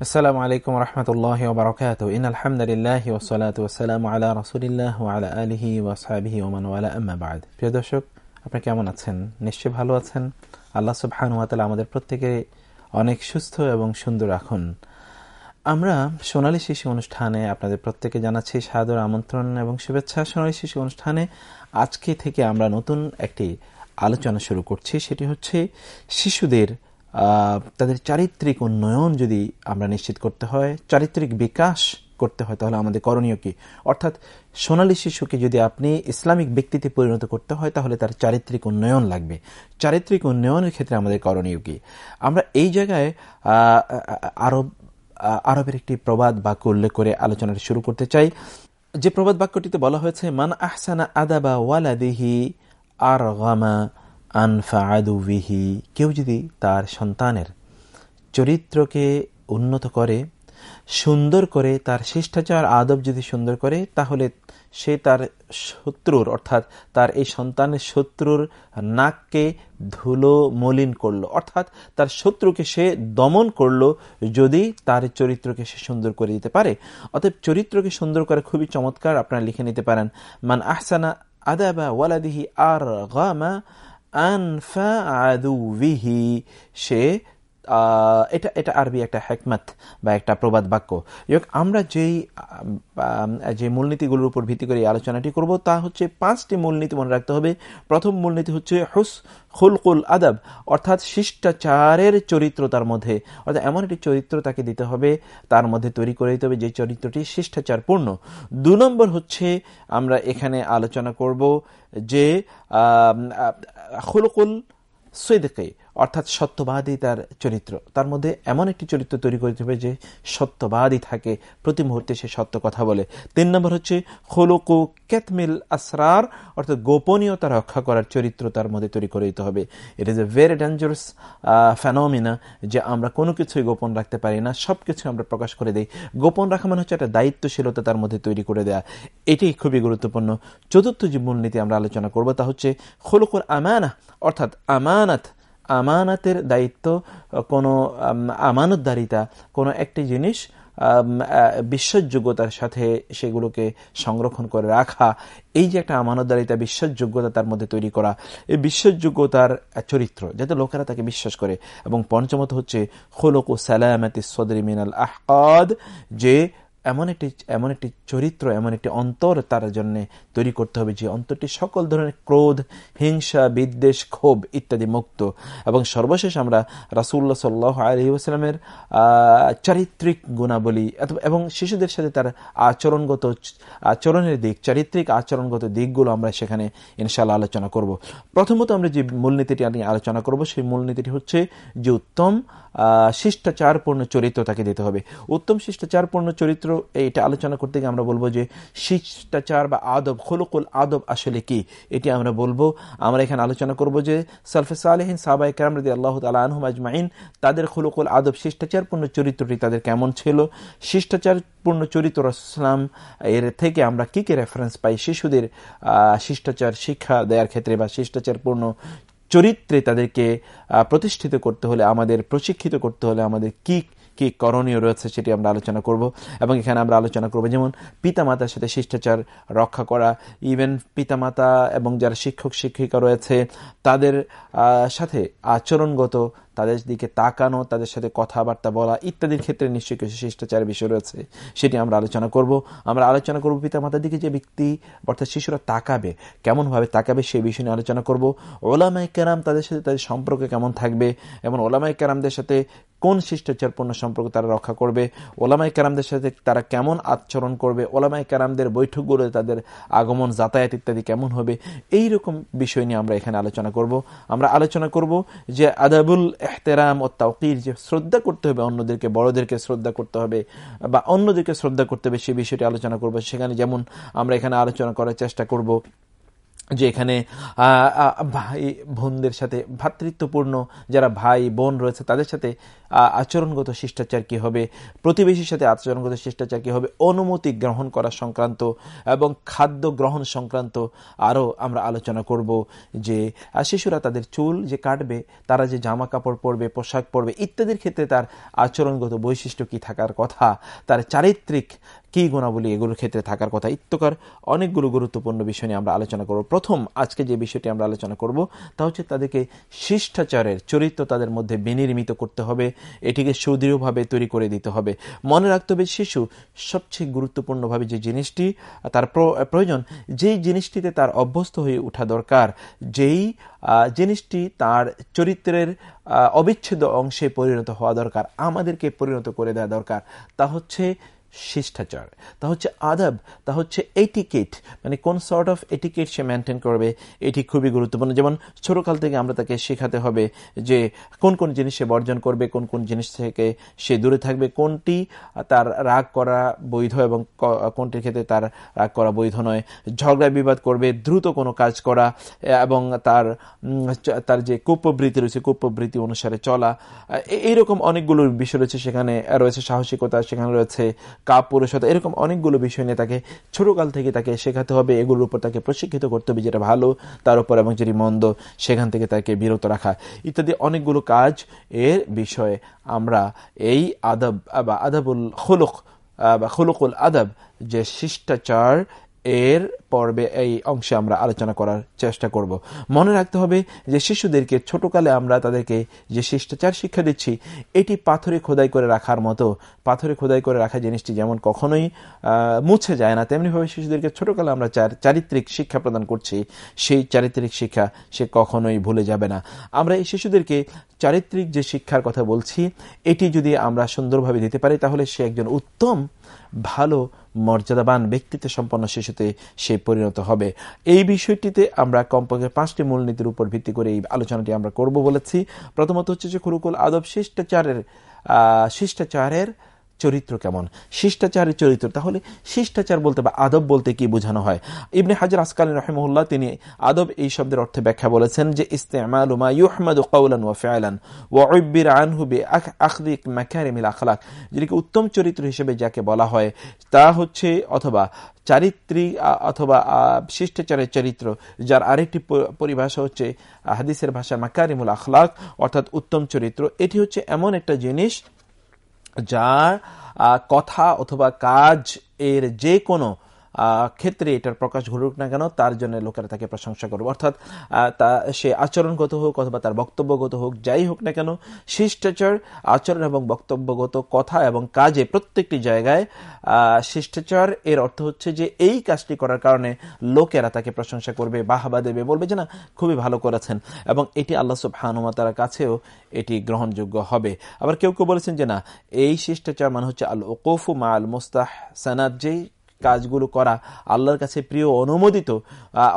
السلام عليكم ورحمة الله وبركاته إن الحمد لله والصلاة والسلام على رسول الله وعلى آله وأصحابه ومن والاه أما بعد প্রিয় দর্শক আপনি কেমন আছেন নিশ্চয়ই ভালো আছেন আল্লাহ সুবহানাহু ওয়া তাআলা আমাদের প্রত্যেকে অনেক সুস্থ এবং সুন্দর রাখুন আমরা সোনালী শিশু অনুষ্ঠানে আপনাদের প্রত্যেকে জানাচ্ছি সাদর আমন্ত্রণ এবং শুভেচ্ছা। সোনালী শিশু অনুষ্ঠানে আজকে থেকে আমরা নতুন একটি আলোচনা শুরু করছি। সেটি হচ্ছে শিশুদের তাদের চারিত্রিক উন্নয়ন যদি আমরা নিশ্চিত করতে হয়, চারিত্রিক বিকাশ করতে হয়, তাহলে আমাদের করণীয় কি? অর্থাৎ সোনালী শিশুকে যদি আপনি ইসলামিক ব্যক্তিতে পরিণত করতে হয়, তাহলে তার চারিত্রিক উন্নয়ন লাগবে। চারিত্রিক উন্নয়নের ক্ষেত্রে আমাদের করণীয় কি? আমরা এই জায়গায় আরব আরবের একটি প্রবাদ বাক্য উল্লেখ করে আলোচনাটা শুরু করতে চাই। যে প্রবাদ বাক্যটিতে বলা হয়েছে, মান আহসানা আদাবা ওয়ালাদিহি আর গামা আনফা কেউ যদি তার সন্তানের চরিত্রকে উন্নত করে সুন্দর করে তার শিষ্টাচার, আদব যদি সুন্দর করে, তাহলে সে তার শত্রুর, অর্থাৎ তার এই সন্তানের শত্রুর নাককে ধুলো মলিন করল। অর্থাৎ তার শত্রুকে সে দমন করল যদি তার চরিত্রকে সে সুন্দর করে দিতে পারে। অতএব চরিত্রকে সুন্দর করে খুবই চমৎকার, আপনারা লিখে নিতে পারেন, মান আহসানা আদাবা ওয়ালাদিহি আর গামা আনফা আদুবিহি সে এটা এটা আরবি একটা হেকমত বা একটা প্রবাদ বাক্য। আমরা যেই যে মূলনীতিগুলোর উপর ভিত্তি করে আলোচনাটি করব, তা হচ্ছে পাঁচটি মূলনীতি মনে রাখতে হবে। প্রথম মূলনীতি হচ্ছে হুস, খুলকুল আদাব, অর্থাৎ শিষ্টাচারের চরিত্র তার মধ্যে। অর্থাৎ এমন একটি চরিত্র তাকে দিতে হবে, তার মধ্যে তৈরি করে দিতে হবে যে চরিত্রটি শিষ্টাচারপূর্ণ। দু নম্বর হচ্ছে আমরা এখানে আলোচনা করব যে খুলকুল সৈদকে অর্থাৎ সত্যবাদী তার চরিত্র। তার মধ্যে এমন একটি চরিত্র তৈরি করতে হবে যে সত্যবাদী থাকে। প্রতি মুহূর্তে সে সত্য কথা বলে। তিন নম্বর হচ্ছে খোলকু ক্যাথমিল আসরার, অর্থাৎ গোপনীয়তা রক্ষা করার চরিত্র তার মধ্যে তৈরি করে দিতে হবে। It is a very dangerous phenomena যে আমরা কোনো কিছুই গোপন রাখতে পারি না সব কিছু আমরা প্রকাশ করে দিই। গোপন রাখা মানে হচ্ছে একটা দায়িত্বশীলতা তার মধ্যে তৈরি করে দেয়া। এটি খুবই গুরুত্বপূর্ণ। চতুর্থ যে মূলনীতি আমরা আলোচনা করব তা হচ্ছে খোলকুর আমানা, অর্থাৎ আমানাত। আমানাতের দায়িত্ব কোনো আমানতদারিতা, কোনো একটি জিনিস বিশ্বাসযোগ্যতার সাথে সেগুলোকে সংরক্ষণ করে রাখা, এই যে একটা আমানতদারিতা বিশ্বাসযোগ্যতা তার মধ্যে তৈরি করা, এই বিশ্বাসযোগ্যতার চরিত্র, যাতে লোকেরা তাকে বিশ্বাস করে। এবং পঞ্চমত হচ্ছে, খোলক ও সালামাতি সদরি মিনাল আহকাদ যে এমন একটি এমন একটি চরিত্র, এমন একটি অন্তর তার জন্য তৈরি করতে হবে যে অন্তরটি সকল ধরনের ক্রোধ, হিংসা, বিদ্বেষ, ক্ষোভ ইত্যাদি মুক্ত। এবং সর্বশেষ আমরা রাসুল্লাহ সাল্লাহ আলহি আসলামের চারিত্রিক গুণাবলী এবং শিশুদের সাথে তার আচরণগত, আচরণের দিক, চারিত্রিক আচরণগত দিকগুলো আমরা সেখানে ইনশাল্লাহ আলোচনা করব। প্রথমত আমরা যে মূলনীতিটি নিয়ে আলোচনা করব, সেই মূলনীতিটি হচ্ছে যে উত্তম শিষ্টাচারপূর্ণ চরিত্র তাকে দিতে হবে। উত্তম শিষ্টাচারপূর্ণ চরিত্র এইটা আলোচনা করতে গিয়ে আমরা বলব যে শিষ্টাচার বা আদব, খলুকুল আদব আসলে কি? এটি আমরা বলব। আমরা এখানে আলোচনা করব যে সালফে সালেহিন সাবাই কারাম রদি আল্লাহ তালা আজমাইন, তাদের খলুকুল আদব, শিষ্টাচারপূর্ণ চরিত্রটি তাদের কেমন ছিল? শিষ্টাচারপূর্ণ চরিত্র ইসলাম এর থেকে আমরা কি কি রেফারেন্স পাই? শিশুদের শিষ্টাচার, শিক্ষা দেওয়ার ক্ষেত্রে বা শিষ্টাচারপূর্ণ চরিত্রে তাদেরকে প্রতিষ্ঠিত করতে হলে, আমাদের প্রশিক্ষিত করতে হলে আমাদের কি কি করণীয় রয়েছে সেটি আমরা আলোচনা করব এবং এখানে আমরা আলোচনা করব যেমন পিতামাতার সাথে শিষ্টাচার রক্ষা করা ইভেন পিতামাতা এবং যারা শিক্ষক, শিক্ষিকা রয়েছে, তাদের সাথে আচরণগত, তাদের দিকে তাকানো, তাদের সাথে কথাবার্তা বলা ইত্যাদির ক্ষেত্রে নিশ্চয়ই কিছু শিষ্টাচারের বিষয় রয়েছে, সেটি আমরা আলোচনা করব। আমরা আলোচনা করব পিতামাতার দিকে যে ব্যক্তি, অর্থাৎ শিশুরা তাকাবে, কেমনভাবে তাকাবে সেই বিষয় নিয়ে আলোচনা করব। ওলামাই কেরাম তাদের সাথে তাদের সম্পর্ক কেমন থাকবে এবং ওলামাই কেরামদের সাথে কোন শিষ্টাচারপূর্ণ সম্পর্ক তারা রক্ষা করবে? ওলামাই কারামদের সাথে তারা কেমন আচরণ করবে? ওলামাই কারামদের বৈঠকগুলো তাদের আগমন, যাতায়াত ইত্যাদি কেমন হবে? এই রকম বিষয় নিয়ে আমরা এখানে আলোচনা করব। আমরা আলোচনা করব যে আদাবুল এহতেরাম ও তাওকির যে শ্রদ্ধা করতে হবে অন্যদেরকে, বড়দেরকে শ্রদ্ধা করতে হবে বা অন্যদেরকে শ্রদ্ধা করতে হবে সে বিষয়টি আলোচনা করব। সেখানে যেমন আমরা এখানে আলোচনা করার চেষ্টা করব যে এখানে ভাই বোনদের সাথে ভ্রাতৃত্বপূর্ণ যারা ভাই বোন রয়েছে তাদের সাথে আচরণগত শিষ্টাচার কি হবে? প্রতিবেশীর সাথে আচরণগত শিষ্টাচার কি হবে? অনুমতি গ্রহণ করা সংক্রান্ত এবং খাদ্য গ্রহণ সংক্রান্ত আরও আমরা আলোচনা করব যে শিশুরা তাদের চুল যে কাটবে, তারা যে জামা কাপড় পরবে, পোশাক পরবে, ইত্যাদির ক্ষেত্রে তার আচরণগত বৈশিষ্ট্য কি থাকার কথা, তার চারিত্রিক কি গুণাবলী এগুলোর ক্ষেত্রে থাকার কথা ইত্যকার অনেকগুলো গুরুত্বপূর্ণ বিষয় নিয়ে আমরা আলোচনা করব। প্রথম আজকে যে বিষয়টি আমরা আলোচনা করব, তা হচ্ছে তাদেরকে শিষ্টাচারের চরিত্র তাদের মধ্যে বিনির্মিত করতে হবে। এটিকে সুদৃঢ়ভাবে তৈরি করে দিতে হবে। মনে রাখতে হবে, শিশু সবচেয়ে গুরুত্বপূর্ণভাবে যে জিনিসটি, তার প্রয়োজন, যেই জিনিসটিতে তার অভ্যস্ত হয়ে ওঠা দরকার, যেই জিনিসটি তার চরিত্রের অবিচ্ছেদ্য অংশে পরিণত হওয়া দরকার, আমাদেরকে পরিণত করে দেওয়া দরকার, তা হচ্ছে শিষ্টাচার। তা হচ্ছে আদব, তা হচ্ছে এটিকেট মানে কোন সর্ট অফ এটিকেট সে মেনটেন করবে, এটি খুবই গুরুত্বপূর্ণ। যেমন ছোটকাল থেকে আমরা তাকে শেখাতে হবে যে কোন কোন জিনিস সে বর্জন করবে, কোন কোন জিনিস থেকে সে দূরে থাকবে, কোনটি তার রাগ করা বৈধ এবং কোনটির ক্ষেত্রে তার রাগ করা বৈধ নয়। ঝগড়া বিবাদ করবে, দ্রুত কোনো কাজ করা, এবং তার তার যে কুপ্রবৃত্তি রয়েছে, কুপ্রবৃত্তি অনুসারে চলা। এইরকম অনেকগুলো বিষয় রয়েছে সেখানে, রয়েছে সাহসিকতা, সেখানে রয়েছে কাপ সাথে এরকম অনেকগুলো বিষয় নিয়ে তাকে ছোটোকাল থেকে তাকে শেখাতে হবে, এগুলোর উপর তাকে প্রশিক্ষিত করতে হবে যেটা ভালো, তার উপর এবং যেটি মন্দ, সেখান থেকে তাকে বিরত রাখা। ইত্যাদি অনেকগুলো কাজ এর বিষয়ে আমরা এই আদব বা আদাবুল হলুক বা হলুকুল আদব যে শিষ্টাচার এর পর্বে এই অংশে আমরা আলোচনা করার চেষ্টা করব। মনে রাখতে হবে যে শিশুদেরকে ছোটকালে আমরা তাদেরকে যে শিষ্টাচার শিক্ষা দিচ্ছি, এটি পাথরে খোদাই করে রাখার মতো। পাথরে খোদাই করে রাখা জিনিসটি যেমন কখনোই মুছে যায় না, তেমনিভাবে শিশুদেরকে ছোটকালে আমরা চারিত্রিক শিক্ষা প্রদান করছি। সেই চারিত্রিক শিক্ষা সে কখনোই ভুলে যাবে না। আমরা এই শিশুদেরকে চারিত্রিক যে শিক্ষার কথা বলছি, এটি যদি আমরা সুন্দরভাবে দিতে পারি, তাহলে সে একজন উত্তম, ভালো মর্যাদাবান ব্যক্তিত্ব সম্পন্ন শিশুতে সে পরিণত হবে। এই বিষয়টিতে আমরা কমপক্ষে পাঁচটি মূলনীতির উপর ভিত্তি করে এই আলোচনাটি আমরা করব বলেছি। প্রথমত হচ্ছে যে খুরুকুল আদব শিষ্টাচারের শিষ্টাচারের চরিত্র কেমন? শিষ্টাচারের চরিত্র। তাহলে শিষ্টাচার বলতে বা আদব বলতে কি বোঝানো হয়? ইবনে হাজার আসকাল রহমুল্লাহ তিনি আদব এই শব্দের অর্থে ব্যাখ্যা বলেছেন যে ইস্তেমালুমা ইউহমাদ কৌলান ও ফেলান ও ওয়বির আনহুবি আখদিক মাকারিমিল আখলাক। যেটিকে উত্তম চরিত্র হিসেবে যাকে বলা হয়, তা হচ্ছে অথবা চারিত্রিক অথবা শিষ্টাচারের চরিত্র, যার আরেকটি পরিভাষা হচ্ছে হাদিসের ভাষা মাকারিমুল আখলাক, অর্থাৎ উত্তম চরিত্র। এটি হচ্ছে এমন একটা জিনিস যার কথা অথবা কাজ এর যে কোনো ক্ষেত্রে এটার প্রকাশ ঘটুক না কেন, তার জন্য লোকেরা তাকে প্রশংসা করবে। অর্থাৎ তা, সে আচরণগত হোক অথবা তার বক্তব্যগত হোক, যাই হোক না কেন, শিষ্টাচার, আচরণ এবং বক্তব্যগত কথা এবং কাজে প্রত্যেকটি জায়গায় শিষ্টাচার, এর অর্থ হচ্ছে যে এই কাজটি করার কারণে লোকেরা তাকে প্রশংসা করবে, বাহাবা দেবে, বলবে যে না, খুবই ভালো করেছেন। এবং এটি আল্লাহ সব হানুমাতার কাছেও এটি গ্রহণযোগ্য হবে। আবার কেউ কেউ বলেছেন যে না, এই শিষ্টাচার মানে হচ্ছে আল ওকফু মা আল মুস্তাহ সানাদ যেই কাজগুলো করা আল্লাহর কাছে প্রিয় অনুমোদিত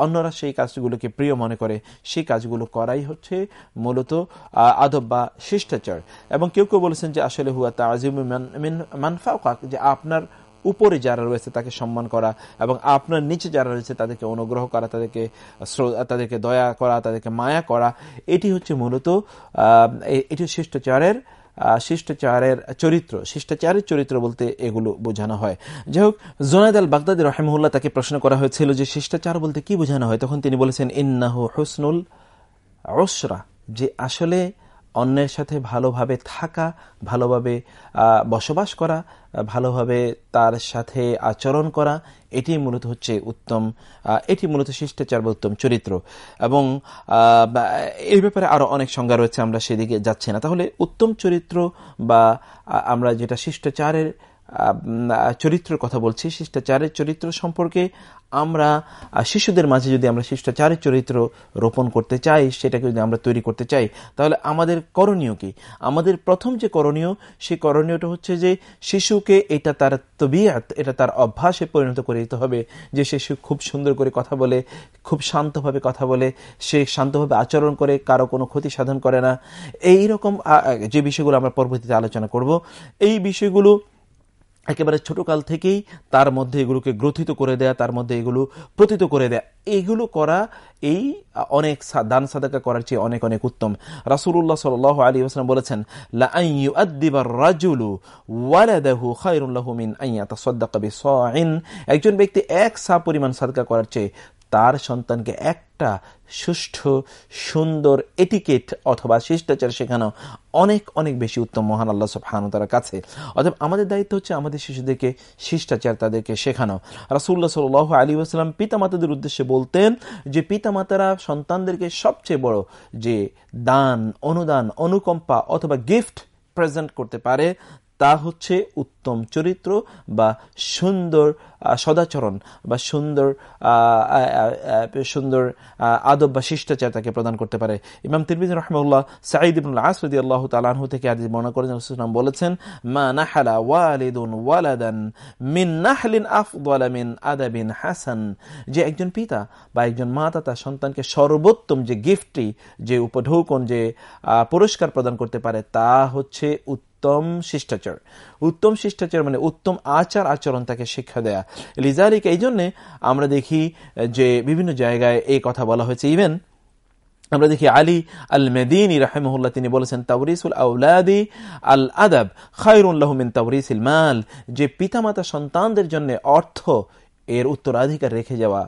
অন্যরা সেই কাজগুলোকে প্রিয় মনে করে, সেই কাজগুলো করাই হচ্ছে মূলত আদব বা শিষ্টাচার। এবং কেউ কেউ বলেছেন যে আসলে হুয়া তাজিম মানফাউকাক যে আপনার উপরে যারা রয়েছে তাকে সম্মান করা এবং আপনার নিচে যারা রয়েছে তাদেরকে অনুগ্রহ করা, তাদেরকে তাদেরকে দয়া করা, তাদেরকে মায়া করা, এটি হচ্ছে মূলত এটি শিষ্টাচারের শিষ্টাচারের চরিত্র শিষ্টাচারের চরিত্র বলতে এগুলো বোঝানো হয়। যাই হোক জোনায়দ আল বাগদাদি রহমুল্লাহ তাকে প্রশ্ন করা হয়েছিল যে শিষ্টাচার বলতে কি বোঝানো হয়? তখন তিনি বলেছেন, ইন্নাহ হুসনুল অসরা যে আসলে অন্যের সাথে ভালোভাবে থাকা, ভালোভাবে বসবাস করা, ভালোভাবে তার সাথে আচরণ করা এটি মূলত হচ্ছে উত্তম এটি মূলত শিষ্টাচার বা উত্তম চরিত্র। এবং এই ব্যাপারে আরও অনেক সংজ্ঞা রয়েছে, আমরা সেদিকে যাচ্ছি না। তাহলে উত্তম চরিত্র বা আমরা যেটা শিষ্টাচারের চরিত্রের কথা বলছি, শিষ্টাচারের চরিত্র সম্পর্কে আমরা শিশুদের মাঝে যদি আমরা শিষ্টাচারের চরিত্র রোপণ করতে চাই, সেটাকে যদি আমরা তৈরি করতে চাই, তাহলে আমাদের করণীয় কি? আমাদের প্রথম যে করণীয়, সেই করণীয়টা হচ্ছে যে শিশুকে এটা তার তবিয়াত, এটা তার অভ্যাসে পরিণত করে দিতে হবে। যে শিশু খুব সুন্দর করে কথা বলে, খুব শান্তভাবে কথা বলে, সে শান্তভাবে আচরণ করে, কারও কোনো ক্ষতি সাধন করে না। এই রকম যে বিষয়গুলো আমরা পরবর্তীতে আলোচনা করব, এই বিষয়গুলো একেবারে ছোটকাল থেকেই তার মধ্যে এগুলোকে গ্রথিত করে দেয়া, তার মধ্যে এগুলো প্রতীত করে দেয়া। এইগুলো করা, এই অনেক দান সাদাকা করার চেয়ে অনেক অনেক উত্তম। রাসুল্লাহ সাল আলী আসলাম বলেছেন একজন ব্যক্তি এক সা পরিমাণ সাদকা করার চেয়ে তার সন্তানকে একটা সুষ্ঠু, সুন্দর এটিকেট অথবা শিষ্টাচার শেখানো অনেক অনেক বেশি উত্তম, মহান আল্লাহ সবহানুতার কাছে। অথবা আমাদের দায়িত্ব হচ্ছে আমাদের শিশুদেরকে শিষ্টাচার তাদেরকে শেখানো। রাসুল্লাহ সাল আলী আসলাম পিতামাতাদের উদ্দেশ্যে বলতেন যে, পিতামাতারা সন্তানদেরকে সবচেয়ে বড় যে দান, অনুদান, অনুকম্পা অথবা গিফট প্রেজেন্ট করতে পারে তা হচ্ছে উত্তম চরিত্র বা সুন্দর সদাচরণ বা সুন্দর সুন্দর আদব বা শিষ্টাচার তাকে প্রদান করতে পারে। ইমাম তিরমিজ রহমুল্লাহ সাঈদ ইবনুল আসরদি আল্লাহ তালাহু থেকে আজ মনে করেন বলেছেন, মা নাহালা ওয়ালিদুন ওয়ালাদান মিন নাহলিন আফদালা মিন আদাবিন হাসান। যে একজন পিতা বা একজন মাতা তার সন্তানকে সর্বোত্তম যে গিফটটি যে উপঢৌকন, যে পুরস্কার প্রদান করতে পারে, তা হচ্ছে উত্তম শিষ্টাচার। উত্তম শিষ্টাচার মানে উত্তম আচার আচরণ তাকে শিক্ষা দেয়া। লিজারিক এই জন্যে আমরা দেখি যে বিভিন্ন জায়গায় এই কথা বলা হয়েছে। ইভেন আমরা দেখি আলী আল মেদিনী রাহেমহুল্লাহ তিনি বলেছেন তাওরিসুল আউলাদি আল আদাব খায়রুল্লাহমিন তাওরিসিল মাল। যে পিতামাতা সন্তানদের জন্য অর্থ এর উত্তরাধিকার রেখে যাওয়া,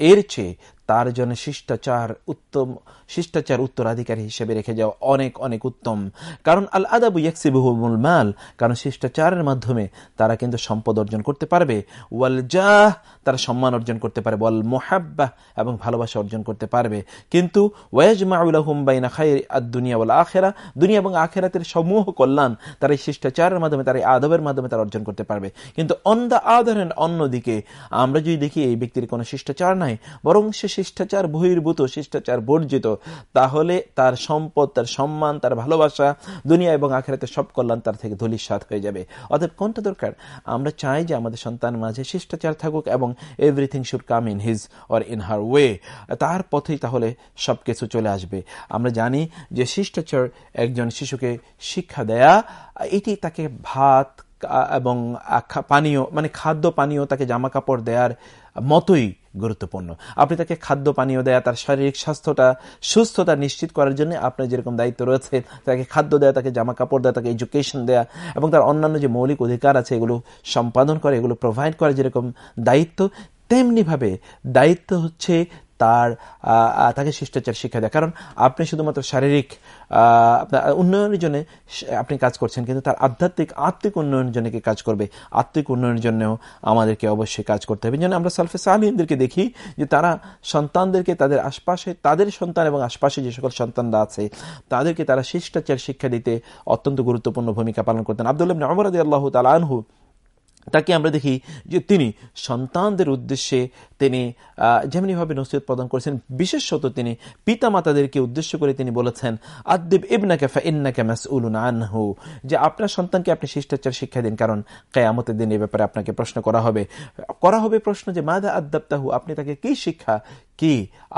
এর চেয়ে তার জন্য শিষ্টাচার উত্তম শিষ্টাচার উত্তরাধিকারী হিসেবে রেখে যাওয়া অনেক অনেক উত্তম। কারণ আল আদাবু ইয়াকসিবুল মাল কারণ শিষ্টাচারের মাধ্যমে তারা কিন্তু সম্পদ অর্জন করতে পারবে। ওয়াল জাহ তারা সম্মান অর্জন করতে পারবে। ওয়াল মোহাব্বা এবং ভালোবাসা অর্জন করতে পারবে। কিন্তু ওয়াজমাউলাহুম বাইনা খাই দুনিয়া ওয়াল আখেরা দুনিয়া এবং আখেরাতের সমূহ কল্যাণ তারা এই শিষ্টাচারের মাধ্যমে, তারা এই আদবের মাধ্যমে তারা অর্জন করতে পারবে। কিন্তু অন দ্য আদার অন্যদিকে, আমরা যদি দেখি এই ব্যক্তির কোনো শিষ্টাচার নাই, বরং সে শিষ্টাচার বহির্ভূত, শিষ্টাচার বর্জিত তাহলে তার সম্পদ, তার সম্মান, তার ভালোবাসা দুনিয়া এবং আখেরাতে সব কল্যাণ তার থেকে ধলিসাত হয়ে যাবে। অতএব কোনটা দরকার? আমরা চাই যে আমাদের সন্তান মাঝে শিষ্টাচার থাকুক এবং everything should come in his or in her way তার পথেই তাহলে সব কিছু চলে আসবে। আমরা জানি যে শিষ্টাচার একজন শিশুকে শিক্ষা দেয়া, এটি তাকে ভাত এবং পানীয় মানে খাদ্য পানীয় তাকে জামা কাপড় দেওয়ার মতোই গুরুত্বপূর্ণ। আপনি তাকে খাদ্য পানীয় দেয়া, তার শারীরিক স্বাস্থ্যটা সুস্থতা নিশ্চিত করার জন্য আপনার যেরকম দায়িত্ব রয়েছে, তাকে খাদ্য দেয়া, তাকে জামা কাপড় দেয়া, তাকে এডুকেশন দেয়া এবং তার অন্যান্য যে মৌলিক অধিকার আছে, এগুলো সম্পাদন করে, এগুলো প্রোভাইড করা যেরকম দায়িত্ব, তেমনিভাবে দায়িত্ব হচ্ছে তার তাকে শিষ্টাচার শিক্ষা দেয়। কারণ আপনি শুধুমাত্র শারীরিক উন্নয়নের জন্য আপনি কাজ করছেন, কিন্তু তার আধ্যাত্মিক, আত্মিক উন্নয়নের জন্য কি কাজ করবে? আত্মিক উন্নয়নের জন্যও আমাদেরকে অবশ্যই কাজ করতে হবে। যেন আমরা সালফে সালিমদেরকে দেখি যে তারা সন্তানদেরকে তাদের আশপাশে, তাদের সন্তান এবং আশপাশে যে সকল সন্তানরা আছে, তাদেরকে তারা শিষ্টাচার শিক্ষা দিতে অত্যন্ত গুরুত্বপূর্ণ ভূমিকা পালন করতেন। আবদুল্লাহ আমরাদ আল্লাহ তালানহু তাকে আমরা দেখি যে তিনি সন্তানদের উদ্দেশ্যে তিনি যেমনিভাবে নসিহত প্রদান করেছেন, বিশেষত তিনি পিতা মাতাদেরকে উদ্দেশ্য করে তিনি বলেছেন, আদ্দিব ইবনাকে ফাইন্নাকে উলুন আনহু যে আপনার সন্তানকে আপনি শিষ্টাচার শিক্ষা দিন, কারণ কেয়ামতের দিন এ ব্যাপারে আপনাকে প্রশ্ন করা হবে। করা হবে প্রশ্ন যে, মাদা আদাবতাহু আপনি তাকে কি শিক্ষা কি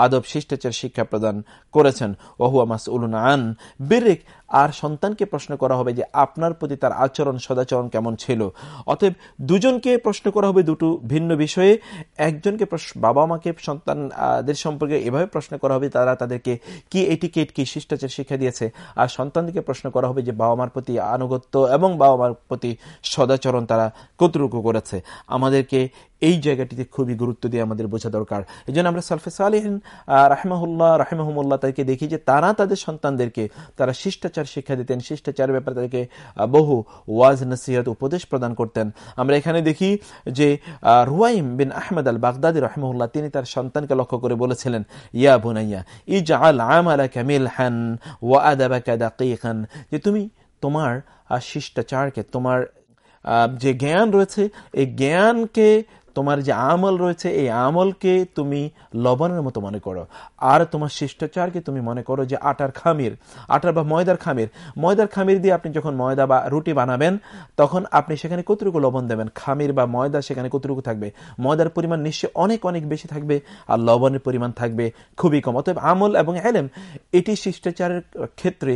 আদব শিষ্টাচার শিক্ষা প্রদান করেছেন? ওহুয়া মাস উলুন আন বিরেক, আর সন্তানকে প্রশ্ন করা হবে যে আপনার প্রতি তার আচরণ, সদাচরণ কেমন ছিল? অতএব দুজনকে প্রশ্ন করা হবে দুটো ভিন্ন বিষয়ে। একজনকে বাবা মাকে সন্তানদের সম্পর্কে এভাবে প্রশ্ন করা হবে, তারা তাদেরকে কি এটিকেট, কি শিষ্টাচার শিক্ষা দিয়েছে? আর সন্তানদেরকে প্রশ্ন করা হবে যে বাবা মার প্রতি আনুগত্য এবং বাবা মার প্রতি সদাচরণ তারা কতটুকু করেছে? আমাদেরকে এই জায়গাটিতে খুবই গুরুত্ব দিয়ে আমাদের বোঝা দরকার। এই জন্য আমরা সালফে সালিহন রাহমাহুল্লাহ, রাহমাহমুল্লাহ তাদেরকে দেখি যে তারা তাদের সন্তানদেরকে, তারা শিষ্টাচার শিক্ষা দিতেন, শিষ্টাচারের ব্যাপারে তাদেরকে বহু ওয়াজ, নসিহত, উপদেশ প্রদান করতেন। আমরা এখানে দেখি যে রুয়াইম বিন আহমেদ আল বাগদাদি রহমুল্লাহ তিনি তার সন্তানকে লক্ষ্য করে বলেছিলেন, ইয়া বুনাইয়া ইজ আল আমালা কামিল হান ওয়া আদাবা আদাবাকা দাকিকান যে তুমি তোমার শিষ্টাচারকে, তোমার যে জ্ঞান রয়েছে, এই জ্ঞানকে তোমার যে আমল রয়েছে, এই আমলকে তুমি লবণের মতো মনে করো। আর তোমার শিষ্টাচারকে তুমি মনে করো যে আটার খামির, আটার বা ময়দার খামির। ময়দার খামির দিয়ে আপনি যখন ময়দা বা রুটি বানাবেন, তখন আপনি সেখানে কতটুকু লবণ দেবেন? খামির বা ময়দা সেখানে কতটুকু থাকবে? ময়দার পরিমাণ নিশ্চয়ই অনেক অনেক বেশি থাকবে আর লবণের পরিমাণ থাকবে খুবই কম। অতএব আমল এবং এলেম, এটি শিষ্টাচারের ক্ষেত্রে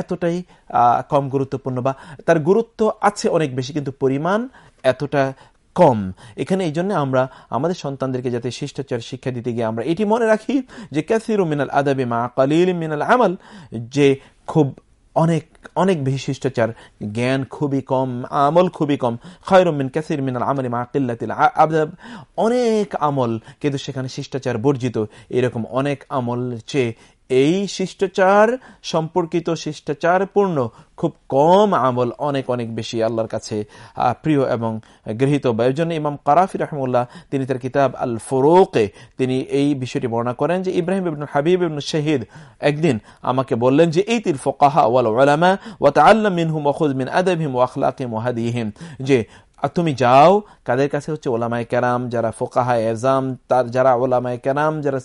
এতটাই কম গুরুত্বপূর্ণ বা তার গুরুত্ব আছে অনেক বেশি, কিন্তু পরিমাণ এতটা কম এখানে এই জন্য আমরা আমাদের সন্তানদেরকে যাতে শিষ্টাচার শিক্ষা দিতে গিয়ে আমরা এটি মনে রাখি যে ক্যাসির মিনাল আদাবে মা কালিল মিনাল আমাল, যে খুব অনেক অনেক বেশি শিষ্টাচার, জ্ঞান খুবই কম, আমল খুবই কম। খয়রমিন ক্যাসির মিনাল আমলি মা কিল্লাতিল আবদাব অনেক আমল কিন্তু সেখানে শিষ্টাচার বর্জিত। এরকম অনেক আমল চেয়ে এই শিষ্টাচার, সম্পর্কিত শিষ্টাচারপূর্ণ খুব কম আমল, অনেক অনেক বেশি আল্লাহর কাছে প্রিয় এবং গৃহীত এই জন্য ইমাম কারাফি রহমুল্লাহ তিনি তার কিতাব আল ফরোকে তিনি এই বিষয়টি বর্ণনা করেন যে, ইব্রাহিম হাবিব ইবন শহীদ একদিন আমাকে বললেন যে এই তিল ফোকাহা ওয়াল ওলামা ওয়াত আল্লাহ মিনহুম ওখুদ মিন আদবিহিম ওয়াখলাকিম ওয়াহাদিহিম যে আর তুমি যাও, কাদের কাছে হচ্ছে ওলামায় কেরাম, যারা ফোকাহা, এজাম, তার যারা ওলামায় কেরাম, যারা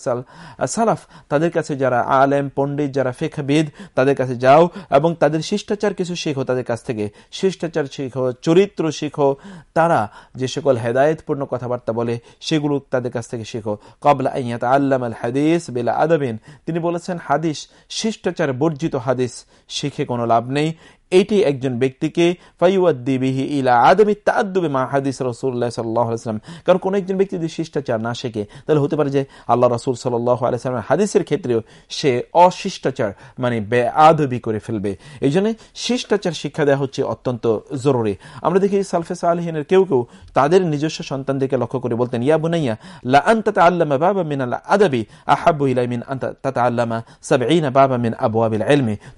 সালাফ, তাদের কাছে যারা আলেম, পণ্ডিত, যারা ফেখবিদ তাদের কাছে যাও এবং তাদের শিষ্টাচার কিছু শেখো তাদের কাছ থেকে। শিষ্টাচার শিখো, চরিত্র শিখো, তারা যে সকল হেদায়তপূর্ণ কথাবার্তা বলে, সেগুলো তাদের কাছ থেকে শিখো। কবলা ইয়াত আল্লাম আল হাদিস বেলা আদবিন। তিনি বলেছেন, হাদিস, শিষ্টাচার বর্জিত হাদিস, শিখে কোনো লাভ নেই। এটি একজন ব্যক্তিকে ফাইউদ্দিবিহি ইলা আদমি মা হাদিস রসুল্লাহ সাল্লাহাম কারণ কোন একজন ব্যক্তি যদি শিষ্টাচার না শেখে, তাহলে হতে পারে যে আল্লাহ রসুল সাল্লাহ হাদিসের ক্ষেত্রেও সে অশিষ্টাচার মানে বে আদবি করে ফেলবে। এই জন্য শিষ্টাচার শিক্ষা দেওয়া হচ্ছে অত্যন্ত জরুরি। আমরা দেখি সালফে সালহিনের কেউ কেউ তাদের নিজস্ব সন্তানদেরকে লক্ষ্য করে বলতেন, ইয়া বুনাইয়া, লা আন্তা আল্লামা বাবা মিন আল্লাহ আদাবি আহাবু ইলাই মিন আন্তা আল্লামা সাবঈনা বাবা মিন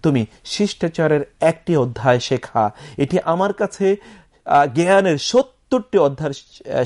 তুমি শিষ্টাচারের একটি অধ্যায় শেখা। এটি আমার কাছে জ্ঞানের সত্য সত্তরটি অধ্যায়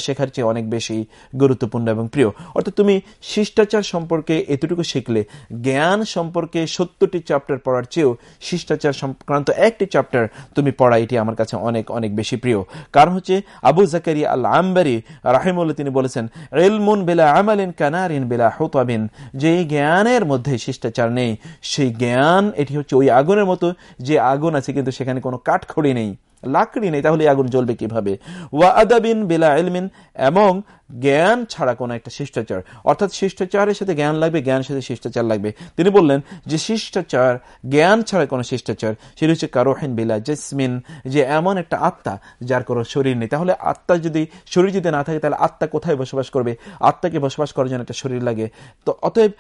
শেখার চেয়ে অনেক বেশি গুরুত্বপূর্ণ এবং প্রিয়। অর্থাৎ তুমি শিষ্টাচার সম্পর্কে এতটুকু শিখলে, জ্ঞান সম্পর্কে সত্তরটি চ্যাপ্টার পড়ার চেয়েও শিষ্টাচার সংক্রান্ত একটি চ্যাপ্টার তুমি পড়া এটি আমার কাছে অনেক অনেক বেশি প্রিয়। কারণ হচ্ছে আবু জাকারি আল আম্বারি রাহিমুল্লাহ তিনি বলেছেন রেলমুন বেলা আমালিন কানারিন বেলা হতাবিন যে জ্ঞানের মধ্যে শিষ্টাচার নেই, সেই জ্ঞান, এটি হচ্ছে ওই আগুনের মতো, যে আগুন আছে কিন্তু সেখানে কোনো কাঠখড়ি নেই। লাকড়ি নেই তাহলে আগুন জ্বলবে কীভাবে? ওয়া আদাবিন বেলা এলমিন এবং জ্ঞান ছাড়া কোনো একটা শিষ্টাচার। অর্থাৎ শিষ্টাচারের সাথে জ্ঞান লাগবে জ্ঞান সাথে শিষ্টাচার লাগবে। তিনি বললেন যে শিষ্টাচার, জ্ঞান ছাড়া কোনো শিষ্টাচার, সেটি হচ্ছে কারোহেন বিলা জেসমিন, যে এমন একটা আত্মা যার কোনো শরীর নেই। তাহলে আত্মা যদি, শরীর যদি না থাকে, তাহলে আত্মা কোথায় বসবাস করবে? আত্মাকে বসবাস করার জন্য একটা শরীর লাগে। তো অতএব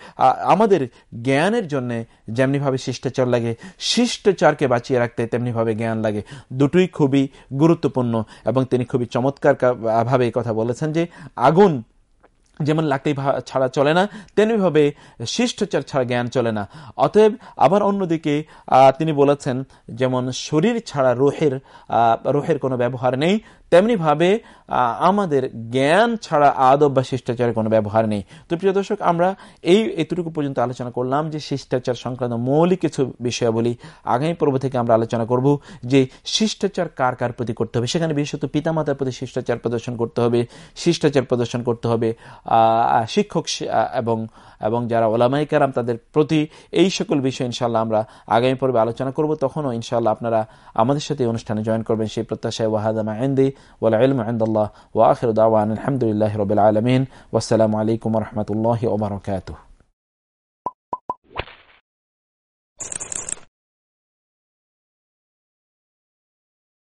আমাদের জ্ঞানের জন্য যেমনিভাবে শিষ্টাচার লাগে, শিষ্টাচারকে বাঁচিয়ে রাখতে তেমনিভাবে জ্ঞান লাগে। দুটোই খুবই গুরুত্বপূর্ণ এবং তিনি খুবই চমৎকার ভাবে কথা বলেছেন যে আগুন যেমন লাকড়ি ছাড়া চলে না, তেমনিভাবে শিষ্টাচার ছাড়া জ্ঞান চলে না। অতএব আবার অন্যদিকে তিনি বলেছেন, যেমন শরীর ছাড়া রোহের রোহের কোনো ব্যবহার নেই তেমনিভাবে আমাদের জ্ঞান ছাড়া আদব বা শিষ্টাচারের কোনো ব্যবহার নেই। তো প্রিয় দর্শক, আমরা এই, এতটুকু পর্যন্ত আলোচনা করলাম যে শিষ্টাচার সংক্রান্ত মৌলিক কিছু বিষয়াবলী আগামী পর্ব থেকে আমরা আলোচনা করব যে শিষ্টাচার কার কার প্রতি করতে হবে। সেখানে বিশেষত পিতামাতার প্রতি শিষ্টাচার প্রদর্শন করতে হবে, শিষ্টাচার প্রদর্শন করতে হবে শিক্ষক এবং এবং যারা ওলামাই কারাম তাদের প্রতি এই সকল বিষয় ইনশাল্লাহ আমরা আগামী পর্বে আলোচনা করব, তখনও ইনশাল্লাহ আপনারা আমাদের সাথে অনুষ্ঠানে জয়েন করবেন। সেই প্রত্যাশায় ওয়াহাদামা আন্দি ওয়াল আলম ওয়াখির আলহামদুলিল্লাহ রবিলাম আলমিন। আলাইকুম রহমতুল্লাহ ওবরাকাতু